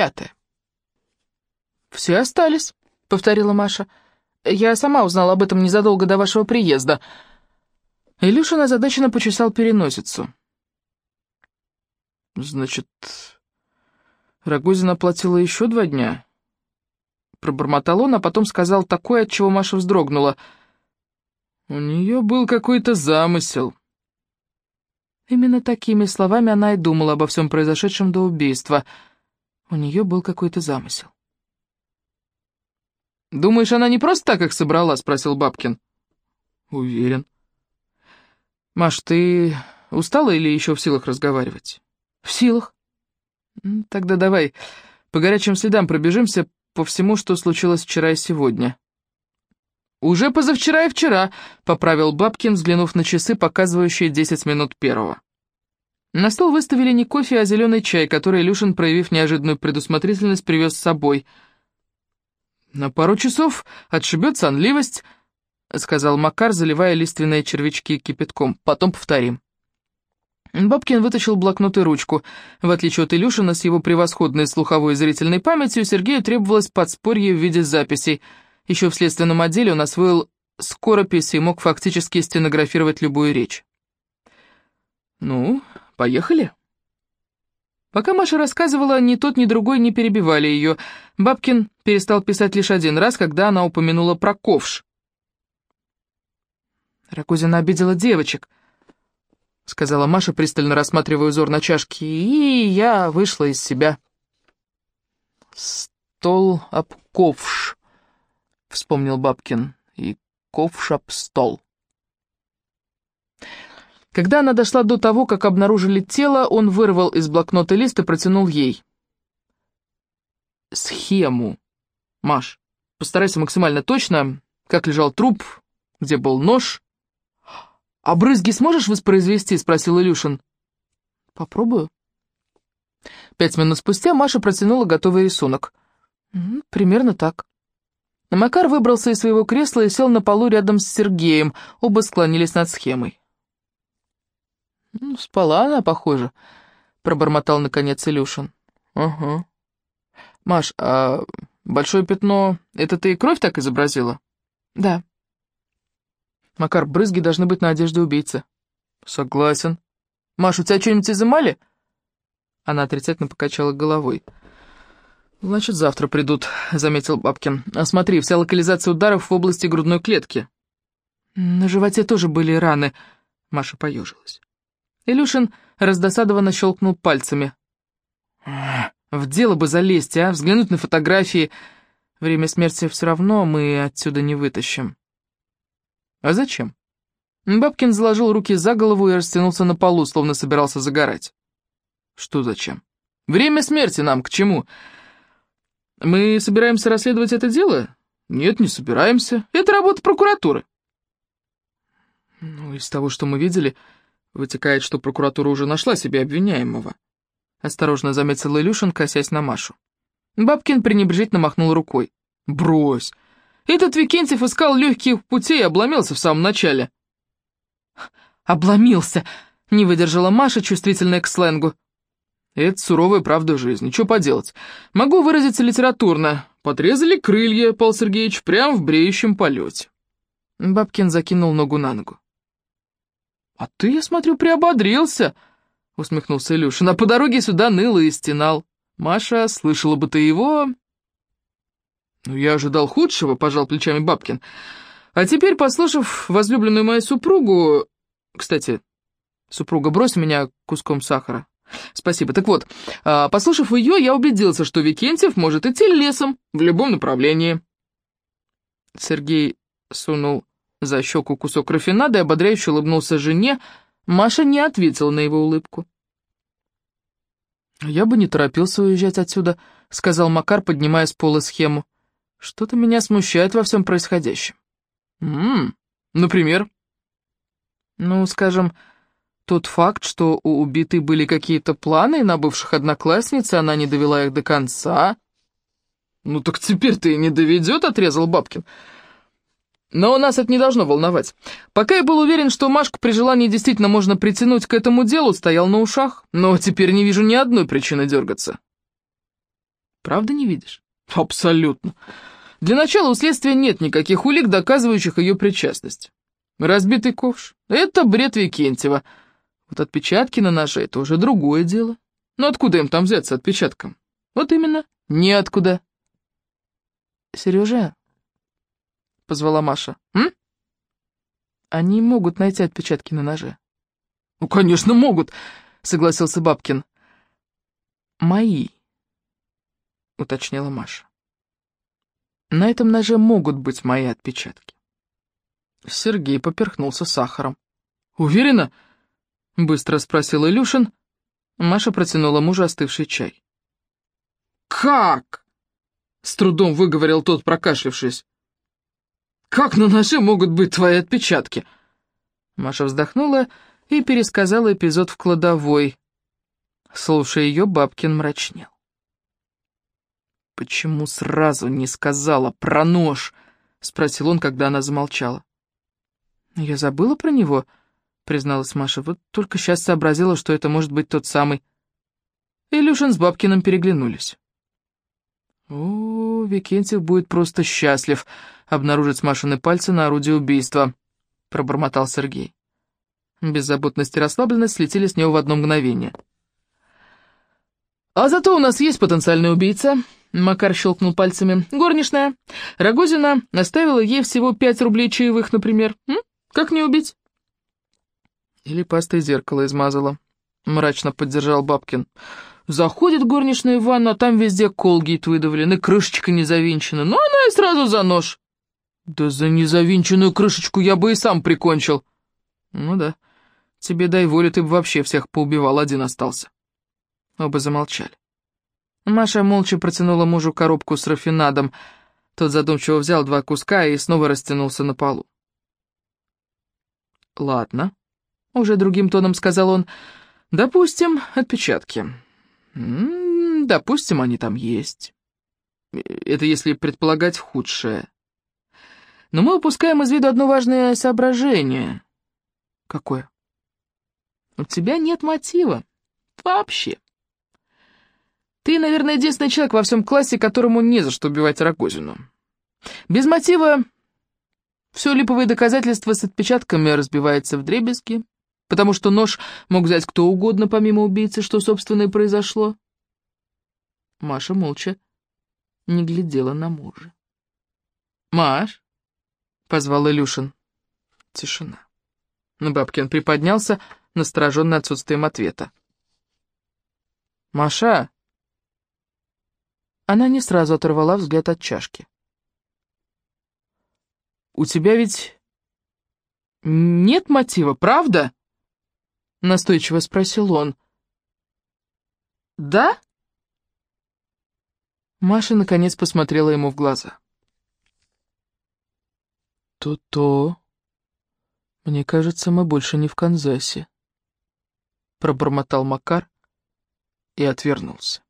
Пятое. «Все остались», — повторила Маша. «Я сама узнала об этом незадолго до вашего приезда». Илюшин озадаченно почесал переносицу. «Значит, Рогозина платила еще два дня?» Пробормотал он, а потом сказал такое, от чего Маша вздрогнула. «У нее был какой-то замысел». Именно такими словами она и думала обо всем произошедшем до убийства. У нее был какой-то замысел. «Думаешь, она не просто так их собрала?» — спросил Бабкин. «Уверен». «Маш, ты устала или еще в силах разговаривать?» «В силах». «Тогда давай по горячим следам пробежимся по всему, что случилось вчера и сегодня». «Уже позавчера и вчера», — поправил Бабкин, взглянув на часы, показывающие 10 минут первого. На стол выставили не кофе, а зеленый чай, который Илюшин, проявив неожиданную предусмотрительность, привез с собой. «На пару часов отшибет сонливость», — сказал Макар, заливая лиственные червячки кипятком. «Потом повторим». Бабкин вытащил блокнот и ручку. В отличие от Илюшина, с его превосходной слуховой и зрительной памятью, Сергею требовалось подспорье в виде записей. Еще в следственном отделе он освоил скоропись и мог фактически стенографировать любую речь. «Ну, поехали?» Пока Маша рассказывала, ни тот, ни другой не перебивали ее. Бабкин перестал писать лишь один раз, когда она упомянула про ковш. Ракузина обидела девочек —— сказала Маша, пристально рассматривая узор на чашке, и я вышла из себя. «Стол об ковш», — вспомнил Бабкин, — «и ковш об стол». Когда она дошла до того, как обнаружили тело, он вырвал из блокнота лист и протянул ей. «Схему. Маш, постарайся максимально точно, как лежал труп, где был нож, «А брызги сможешь воспроизвести?» — спросил Илюшин. «Попробую». Пять минут спустя Маша протянула готовый рисунок. «Примерно так». Макар выбрался из своего кресла и сел на полу рядом с Сергеем. Оба склонились над схемой. «Ну, «Спала она, похоже», — пробормотал наконец Илюшин. «Угу. Маш, а большое пятно — это ты и кровь так изобразила?» «Да». Макар, брызги должны быть на одежде убийцы. Согласен. Маш, у тебя что-нибудь изымали? Она отрицательно покачала головой. «Значит, завтра придут», — заметил Бабкин. «А смотри, вся локализация ударов в области грудной клетки». «На животе тоже были раны», — Маша поежилась. Илюшин раздосадованно щелкнул пальцами. «В дело бы залезть, а? Взглянуть на фотографии. Время смерти все равно мы отсюда не вытащим». «А зачем?» Бабкин заложил руки за голову и растянулся на полу, словно собирался загорать. «Что зачем? Время смерти нам к чему? Мы собираемся расследовать это дело? Нет, не собираемся. Это работа прокуратуры». «Ну, из того, что мы видели, вытекает, что прокуратура уже нашла себе обвиняемого», осторожно заметил Илюшин, косясь на Машу. Бабкин пренебрежительно махнул рукой. «Брось! Этот Викентьев искал легких путей и обломился в самом начале». «Обломился!» — не выдержала Маша, чувствительная к сленгу. «Это суровая правда жизни. Что поделать? Могу выразиться литературно. Подрезали крылья, Павел Сергеевич, прямо в бреющем полете». Бабкин закинул ногу на ногу. «А ты, я смотрю, приободрился», — усмехнулся Илюшин. «А по дороге сюда ныл и стенал. Маша, слышала бы ты его, «Ну, я ожидал худшего», — пожал плечами Бабкин. «А теперь, послушав возлюбленную мою супругу... Кстати, супруга, брось меня куском сахара. Спасибо. Так вот, а, послушав ее, я убедился, что Викентьев может идти лесом в любом направлении». Сергей сунул за щеку кусок рафинада и ободряюще улыбнулся жене. Маша не ответила на его улыбку. «Я бы не торопился уезжать отсюда», — сказал Макар, поднимая с пола схему. Что-то меня смущает во всем происходящем. Ммм, например? Ну, скажем, тот факт, что у убитой были какие-то планы на бывших одноклассниц, и она не довела их до конца. Ну так теперь-то и не доведет, отрезал Бабкин. Но нас это не должно волновать. Пока я был уверен, что Машку при желании действительно можно притянуть к этому делу, стоял на ушах, но теперь не вижу ни одной причины дергаться. Правда не видишь? Абсолютно. Для начала у следствия нет никаких улик, доказывающих ее причастность. Разбитый ковш — это бред Викентьева. Вот отпечатки на ноже — это уже другое дело. Но откуда им там взяться отпечатком? Вот именно, неоткуда. «Сережа», — позвала Маша, — «м? Они могут найти отпечатки на ноже». «Ну, конечно, могут», — согласился Бабкин. «Мои», — уточнила Маша. «На этом ноже могут быть мои отпечатки». Сергей поперхнулся сахаром. «Уверена?» — быстро спросил Илюшин. Маша протянула мужу остывший чай. «Как?» — с трудом выговорил тот, прокашлившись. «Как на ноже могут быть твои отпечатки?» Маша вздохнула и пересказала эпизод в кладовой. Слушая ее, Бабкин мрачнел. «Почему сразу не сказала про нож?» — спросил он, когда она замолчала. «Я забыла про него», — призналась Маша. «Вот только сейчас сообразила, что это может быть тот самый». Илюшин с Бабкиным переглянулись. «О, Викентьев будет просто счастлив обнаружить Машины пальцы на орудии убийства», — пробормотал Сергей. Беззаботность и расслабленность слетели с него в одно мгновение. «А зато у нас есть потенциальный убийца», — Макар щелкнул пальцами. «Горничная. Рогозина наставила ей всего пять рублей чаевых, например. М? Как не убить?» «Или пастой зеркало измазала», — мрачно поддержал Бабкин. Заходит горничная в ванну, а там везде колгейт выдавлен, и крышечка не завинчена. Ну, она и сразу за нож. Да за незавинченную крышечку я бы и сам прикончил. Ну да, тебе дай волю, ты бы вообще всех поубивал, один остался. Оба замолчали. Маша молча протянула мужу коробку с рафинадом. Тот задумчиво взял два куска и снова растянулся на полу. «Ладно», — уже другим тоном сказал он, — «допустим, отпечатки». М -м, допустим, они там есть. Это если предполагать худшее. Но мы упускаем из виду одно важное соображение. Какое? У тебя нет мотива. Вообще. Ты, наверное, единственный человек во всем классе, которому не за что убивать Рогозину. Без мотива все липовые доказательства с отпечатками разбивается в дребезги потому что нож мог взять кто угодно, помимо убийцы, что, собственно, и произошло. Маша молча не глядела на мужа. «Маш!» — позвал Илюшин. Тишина. Бабкин приподнялся, настороженный отсутствием ответа. «Маша!» Она не сразу оторвала взгляд от чашки. «У тебя ведь нет мотива, правда?» — настойчиво спросил он. «Да?» Маша наконец посмотрела ему в глаза. «То-то. Мне кажется, мы больше не в Канзасе», — пробормотал Макар и отвернулся.